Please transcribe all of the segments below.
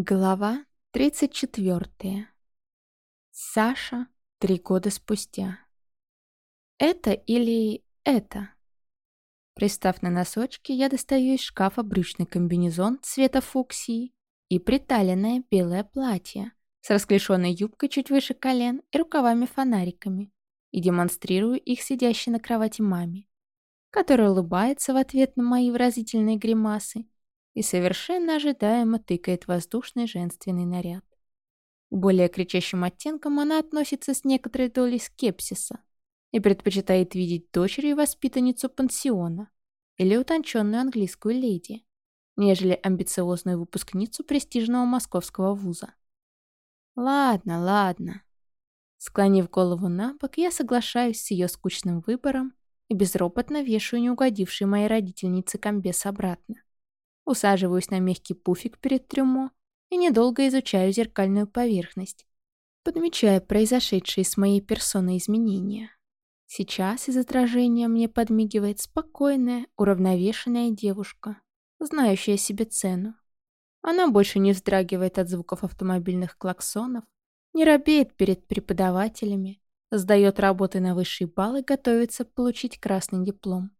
Глава 34. Саша три года спустя. Это или это? Пристав на носочки, я достаю из шкафа брючный комбинезон цвета фуксии и приталенное белое платье с расклешенной юбкой чуть выше колен и рукавами-фонариками и демонстрирую их сидящей на кровати маме, которая улыбается в ответ на мои выразительные гримасы и совершенно ожидаемо тыкает воздушный женственный наряд. К более кричащим оттенкам она относится с некоторой долей скепсиса и предпочитает видеть дочерью воспитанницу пансиона или утонченную английскую леди, нежели амбициозную выпускницу престижного московского вуза. Ладно, ладно. Склонив голову на бок, я соглашаюсь с ее скучным выбором и безропотно вешаю неугодивший моей родительнице комбес обратно усаживаюсь на мягкий пуфик перед трюмо и недолго изучаю зеркальную поверхность, подмечая произошедшие с моей персоной изменения. Сейчас из отражения мне подмигивает спокойная, уравновешенная девушка, знающая себе цену. Она больше не вздрагивает от звуков автомобильных клаксонов, не робеет перед преподавателями, сдает работы на высший балл и готовится получить красный диплом.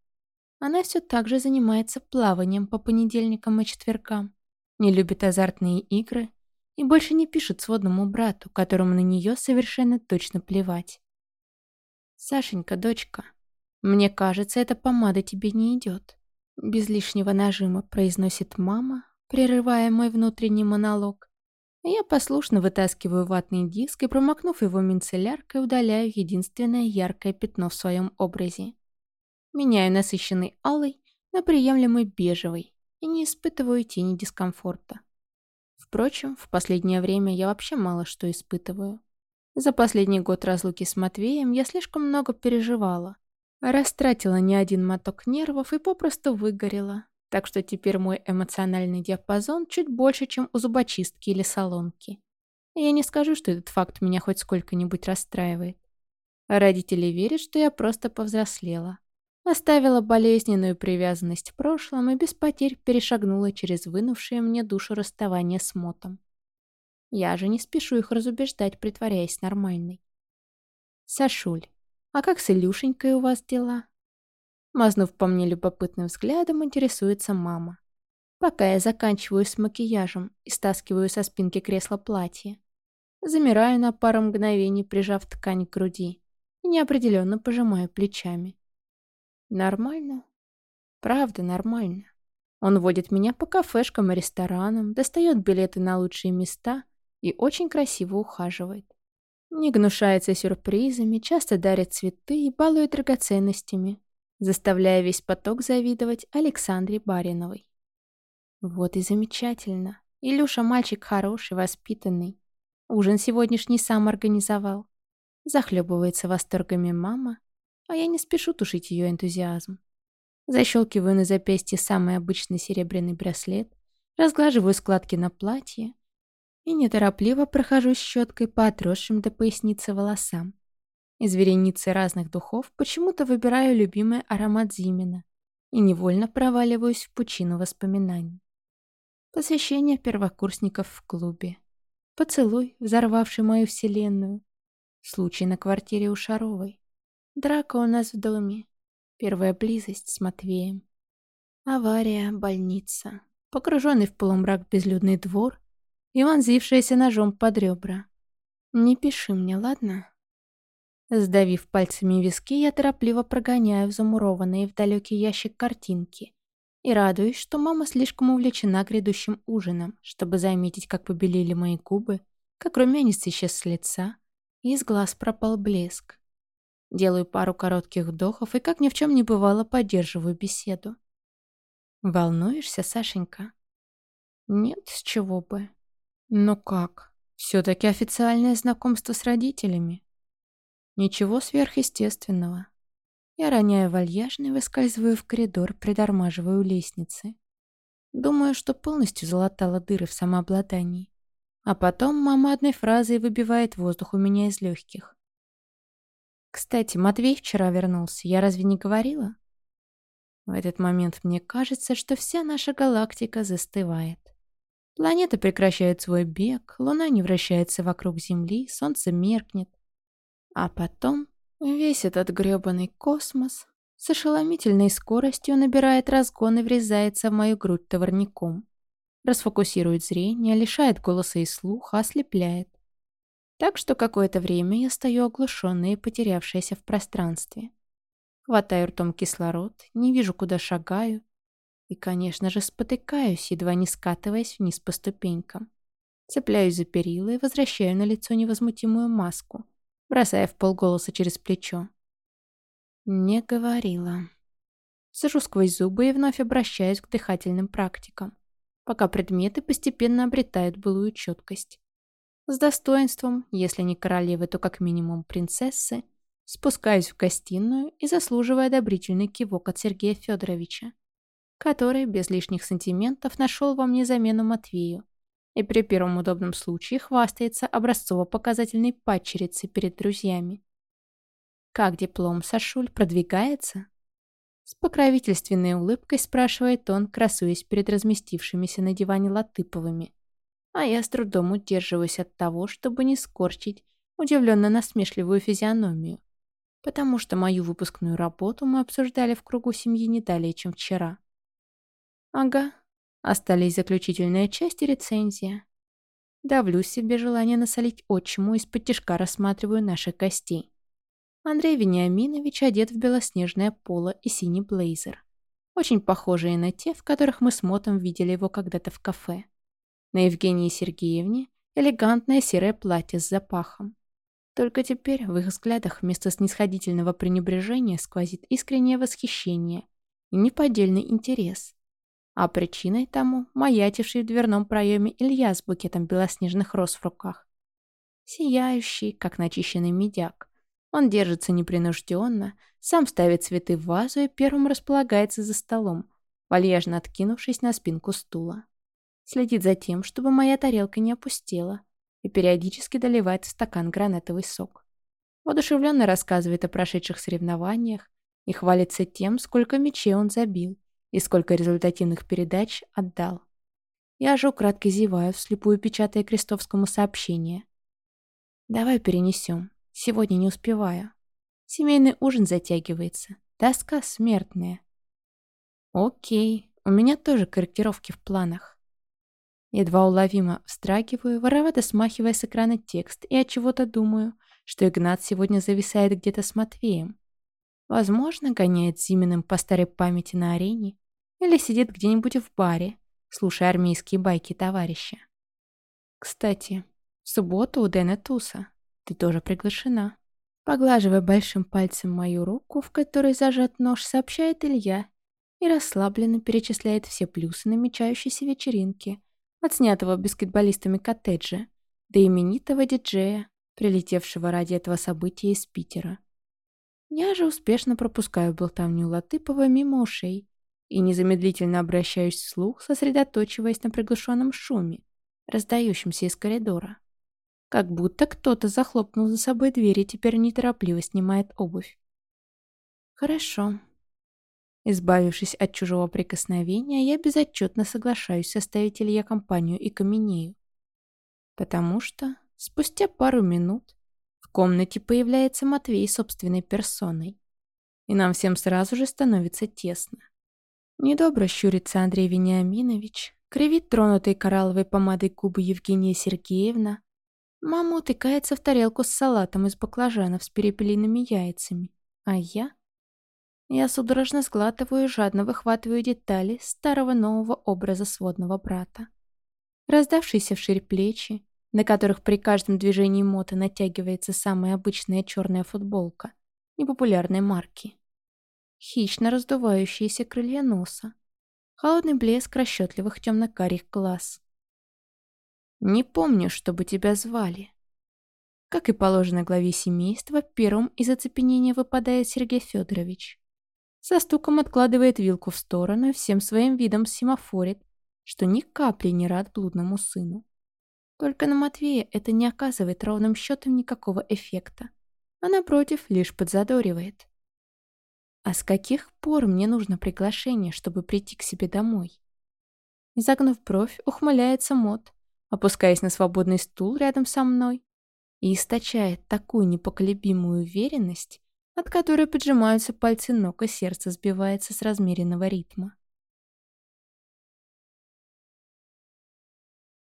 Она все так же занимается плаванием по понедельникам и четвергам, не любит азартные игры и больше не пишет сводному брату, которому на нее совершенно точно плевать. «Сашенька, дочка, мне кажется, эта помада тебе не идет», без лишнего нажима произносит мама, прерывая мой внутренний монолог. Я послушно вытаскиваю ватный диск и, промокнув его мицелляркой, удаляю единственное яркое пятно в своем образе. Меняю насыщенный алый на приемлемый бежевый и не испытываю тени дискомфорта. Впрочем, в последнее время я вообще мало что испытываю. За последний год разлуки с Матвеем я слишком много переживала. Растратила не один моток нервов и попросту выгорела. Так что теперь мой эмоциональный диапазон чуть больше, чем у зубочистки или салонки. Я не скажу, что этот факт меня хоть сколько-нибудь расстраивает. Родители верят, что я просто повзрослела. Оставила болезненную привязанность в прошлом и без потерь перешагнула через вынувшее мне душу расставание с Мотом. Я же не спешу их разубеждать, притворяясь нормальной. «Сашуль, а как с Илюшенькой у вас дела?» Мазнув по мне любопытным взглядом, интересуется мама. Пока я заканчиваю с макияжем и стаскиваю со спинки кресла платье. Замираю на пару мгновений, прижав ткань к груди, и неопределенно пожимаю плечами. Нормально. Правда, нормально. Он водит меня по кафешкам и ресторанам, достает билеты на лучшие места и очень красиво ухаживает. Не гнушается сюрпризами, часто дарит цветы и балует драгоценностями, заставляя весь поток завидовать Александре Бариновой. Вот и замечательно. Илюша мальчик хороший, воспитанный. Ужин сегодняшний сам организовал. Захлебывается восторгами мама, а я не спешу тушить ее энтузиазм. Защелкиваю на запястье самый обычный серебряный браслет, разглаживаю складки на платье и неторопливо прохожу щеткой по отросшим до поясницы волосам. Из вереницы разных духов почему-то выбираю любимый аромат Зимина и невольно проваливаюсь в пучину воспоминаний. Посвящение первокурсников в клубе. Поцелуй, взорвавший мою вселенную. Случай на квартире у Шаровой. Драка у нас в доме. Первая близость с Матвеем. Авария, больница. Погруженный в полумрак безлюдный двор и вонзившаяся ножом под ребра. Не пиши мне, ладно? Сдавив пальцами виски, я торопливо прогоняю замурованные в далекий ящик картинки и радуюсь, что мама слишком увлечена грядущим ужином, чтобы заметить, как побелели мои губы, как румянец исчез с лица, и из глаз пропал блеск. Делаю пару коротких вдохов и, как ни в чем не бывало, поддерживаю беседу. «Волнуешься, Сашенька?» «Нет, с чего бы». «Ну как? Все-таки официальное знакомство с родителями». «Ничего сверхъестественного». Я роняю вальяжно и выскальзываю в коридор, придормаживаю лестницы. Думаю, что полностью залатала дыры в самообладании. А потом мама одной фразой выбивает воздух у меня из легких. Кстати, Матвей вчера вернулся, я разве не говорила? В этот момент мне кажется, что вся наша галактика застывает. Планета прекращает свой бег, Луна не вращается вокруг Земли, Солнце меркнет. А потом весь этот грёбаный космос с ошеломительной скоростью набирает разгон и врезается в мою грудь товарником. Расфокусирует зрение, лишает голоса и слуха, ослепляет. Так что какое-то время я стою оглушенная и потерявшаяся в пространстве. Хватаю ртом кислород, не вижу, куда шагаю. И, конечно же, спотыкаюсь, едва не скатываясь вниз по ступенькам. Цепляюсь за перила и возвращаю на лицо невозмутимую маску, бросая в полголоса через плечо. Не говорила. Сажу сквозь зубы и вновь обращаюсь к дыхательным практикам, пока предметы постепенно обретают былую четкость. С достоинством, если не королевы, то как минимум принцессы, спускаюсь в гостиную и заслуживаю одобрительный кивок от Сергея Федоровича, который без лишних сантиментов нашел во мне замену Матвею и при первом удобном случае хвастается образцово-показательной падчерицей перед друзьями. «Как диплом, Сашуль, продвигается?» С покровительственной улыбкой спрашивает он, красуясь перед разместившимися на диване Латыповыми. А я с трудом удерживаюсь от того, чтобы не скорчить удивленно-насмешливую физиономию. Потому что мою выпускную работу мы обсуждали в кругу семьи не далее, чем вчера. Ага, остались заключительная часть и рецензия. Давлю себе желание насолить отчиму, из-под тяжка рассматриваю наших гостей. Андрей Вениаминович одет в белоснежное поло и синий блейзер. Очень похожие на те, в которых мы с Мотом видели его когда-то в кафе. На Евгении Сергеевне элегантное серое платье с запахом. Только теперь в их взглядах вместо снисходительного пренебрежения сквозит искреннее восхищение и неподдельный интерес. А причиной тому маячивший в дверном проеме Илья с букетом белоснежных роз в руках. Сияющий, как начищенный медяк. Он держится непринужденно, сам ставит цветы в вазу и первым располагается за столом, вальяжно откинувшись на спинку стула. Следит за тем, чтобы моя тарелка не опустела, и периодически доливает в стакан гранатовый сок. Воодушевленно рассказывает о прошедших соревнованиях и хвалится тем, сколько мячей он забил и сколько результативных передач отдал. Я же украдкой зеваю, вслепую печатая Крестовскому сообщение. «Давай перенесем. Сегодня не успеваю. Семейный ужин затягивается. Тоска смертная. Окей, у меня тоже корректировки в планах. Едва уловимо встрагиваю, воровато смахивая с экрана текст, и от чего-то думаю, что Игнат сегодня зависает где-то с Матвеем. Возможно, гоняет Зиминым по старой памяти на арене или сидит где-нибудь в баре, слушая армейские байки товарища. Кстати, в субботу у Дэна Туса. Ты тоже приглашена. Поглаживая большим пальцем мою руку, в которой зажат нож, сообщает Илья и расслабленно перечисляет все плюсы намечающейся вечеринки, от снятого баскетболистами коттеджа до именитого диджея, прилетевшего ради этого события из Питера. Я же успешно пропускаю болтовню Латыпова мимо ушей и незамедлительно обращаюсь вслух, сосредоточиваясь на приглушенном шуме, раздающемся из коридора. Как будто кто-то захлопнул за собой дверь и теперь неторопливо снимает обувь. Хорошо. Избавившись от чужого прикосновения, я безотчетно соглашаюсь составить Илье компанию и каменею. Потому что спустя пару минут в комнате появляется Матвей собственной персоной. И нам всем сразу же становится тесно. Недобро щурится Андрей Вениаминович, кривит тронутой коралловой помадой губы Евгения Сергеевна, Мама утыкается в тарелку с салатом из баклажанов с перепелиными яйцами. А я? Я судорожно сглатываю и жадно выхватываю детали старого нового образа сводного брата. Раздавшиеся вширь плечи, на которых при каждом движении мота натягивается самая обычная черная футболка непопулярной марки. Хищно раздувающиеся крылья носа. Холодный блеск расчетливых темно-карих глаз. Не помню, чтобы тебя звали. Как и положено главе семейства, первым из оцепенения выпадает Сергей Федорович. Со стуком откладывает вилку в сторону и всем своим видом семафорит, что ни капли не рад блудному сыну. Только на Матвея это не оказывает ровным счетом никакого эффекта, а напротив лишь подзадоривает. А с каких пор мне нужно приглашение, чтобы прийти к себе домой? Изогнув бровь, ухмыляется Мот, опускаясь на свободный стул рядом со мной и источает такую непоколебимую уверенность, от которой поджимаются пальцы ног и сердце сбивается с размеренного ритма.